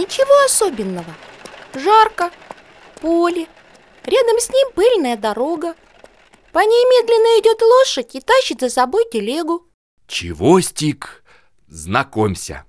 Ничего особенного. Жарко, поле, рядом с ним пыльная дорога. По ней медленно идет лошадь и тащит за собой телегу. Чего, Стик? Знакомься.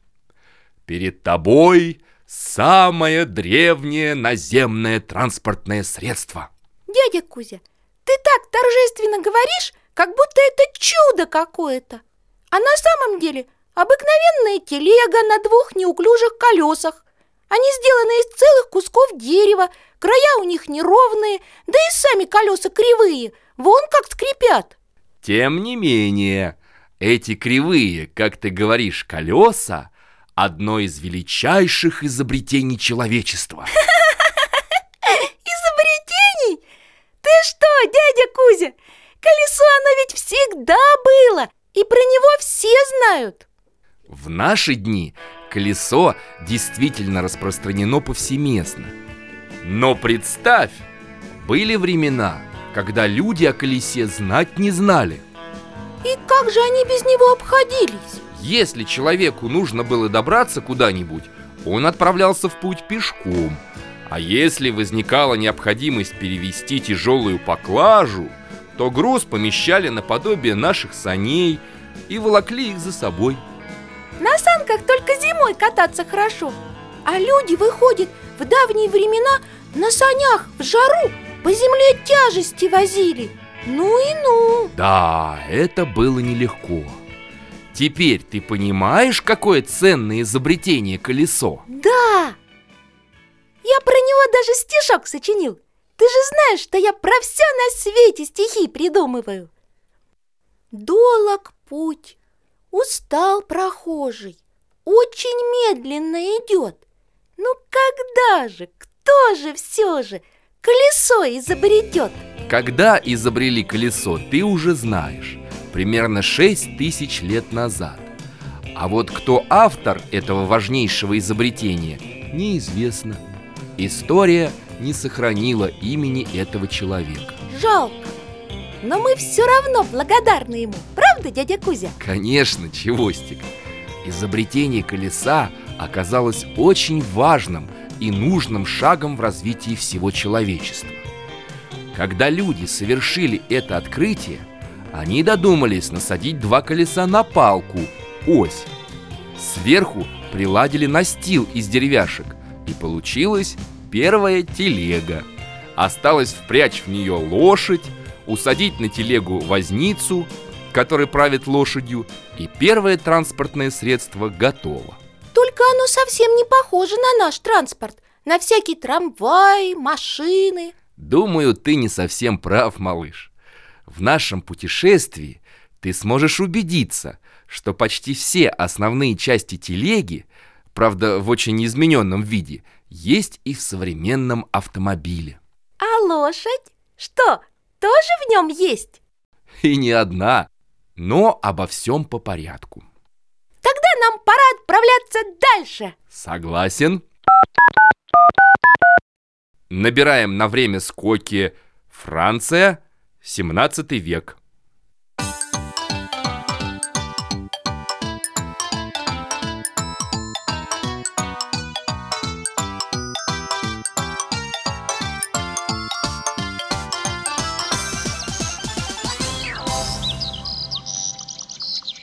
Перед тобой самое древнее наземное транспортное средство. Дядя Кузя, ты так торжественно говоришь, как будто это чудо какое-то. А на самом деле обыкновенная телега на двух неуклюжих колесах. Они сделаны из целых кусков дерева, края у них неровные, да и сами колеса кривые, вон как скрипят. Тем не менее, эти кривые, как ты говоришь, колеса – одно из величайших изобретений человечества. Изобретений? Ты что, дядя Кузя, колесо оно ведь всегда было, и про него все знают. В наши дни колесо действительно распространено повсеместно. Но представь, были времена, когда люди о колесе знать не знали. И как же они без него обходились? Если человеку нужно было добраться куда-нибудь, он отправлялся в путь пешком. А если возникала необходимость перевести тяжелую поклажу, то груз помещали наподобие наших саней и волокли их за собой. На санках только зимой кататься хорошо, а люди выходят в давние времена на санях в жару по земле тяжести возили. Ну и ну! Да, это было нелегко. Теперь ты понимаешь, какое ценное изобретение колесо? Да! Я про него даже стишок сочинил. Ты же знаешь, что я про все на свете стихи придумываю. Долог путь, устал прохожий, очень медленно идет. Ну когда же, кто же все же колесо изобретет? Когда изобрели колесо, ты уже знаешь. Примерно 6 тысяч лет назад. А вот кто автор этого важнейшего изобретения, неизвестно. История не сохранила имени этого человека. Жалко. Но мы все равно благодарны ему. Правда, дядя Кузя? Конечно, Чевостик. Изобретение колеса оказалось очень важным и нужным шагом в развитии всего человечества. Когда люди совершили это открытие, они додумались насадить два колеса на палку, ось. Сверху приладили настил из деревяшек, и получилась первая телега. Осталось впрячь в нее лошадь, усадить на телегу возницу, который правит лошадью, и первое транспортное средство готово. Только оно совсем не похоже на наш транспорт, на всякие трамваи, машины. Думаю, ты не совсем прав, малыш. В нашем путешествии ты сможешь убедиться, что почти все основные части телеги, правда в очень измененном виде, есть и в современном автомобиле. А лошадь? Что, тоже в нем есть? И не одна, но обо всем по порядку. Тогда нам пора отправляться дальше. Согласен. Набираем на время скоки Франция, 17 век.